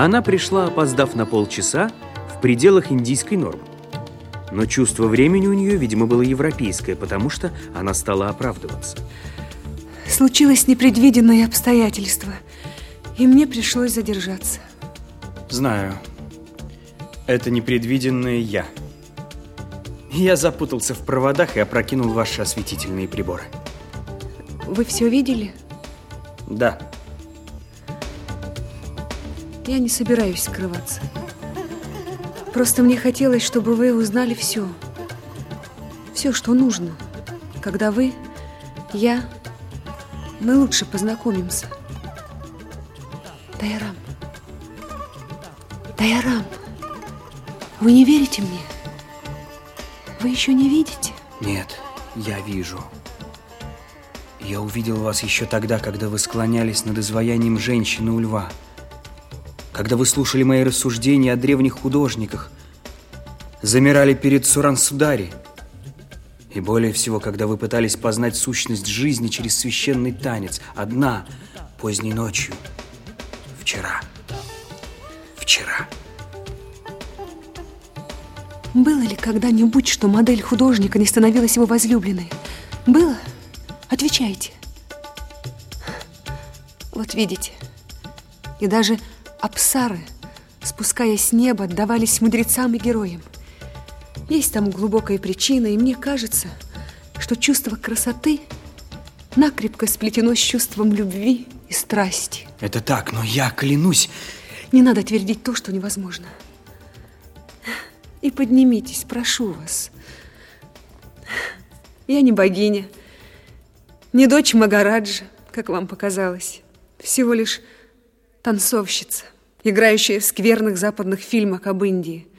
Она пришла, опоздав на полчаса, в пределах индийской нормы. Но чувство времени у нее, видимо, было европейское, потому что она стала оправдываться. Случилось непредвиденное обстоятельство, и мне пришлось задержаться. Знаю. Это непредвиденное я. Я запутался в проводах и опрокинул ваши осветительные приборы. Вы все видели? Да. Я не собираюсь скрываться. Просто мне хотелось, чтобы вы узнали все. Все, что нужно. Когда вы, я, мы лучше познакомимся. Дайрам. Дайрам. Вы не верите мне? Вы еще не видите? Нет, я вижу. Я увидел вас еще тогда, когда вы склонялись над изваянием женщины у льва. Когда вы слушали мои рассуждения о древних художниках, замирали перед Суран-Судари. И более всего, когда вы пытались познать сущность жизни через священный танец, одна, поздней ночью, вчера. Вчера. Было ли когда-нибудь, что модель художника не становилась его возлюбленной? Было? Отвечайте. Вот видите. И даже апсары, спускаясь с неба, отдавались мудрецам и героям. Есть там глубокая причина, и мне кажется, что чувство красоты накрепко сплетено с чувством любви и страсти. Это так, но я клянусь... Не надо твердить то, что невозможно. И поднимитесь, прошу вас. Я не богиня, не дочь Магараджа, как вам показалось. Всего лишь танцовщица, играющая в скверных западных фильмах об Индии –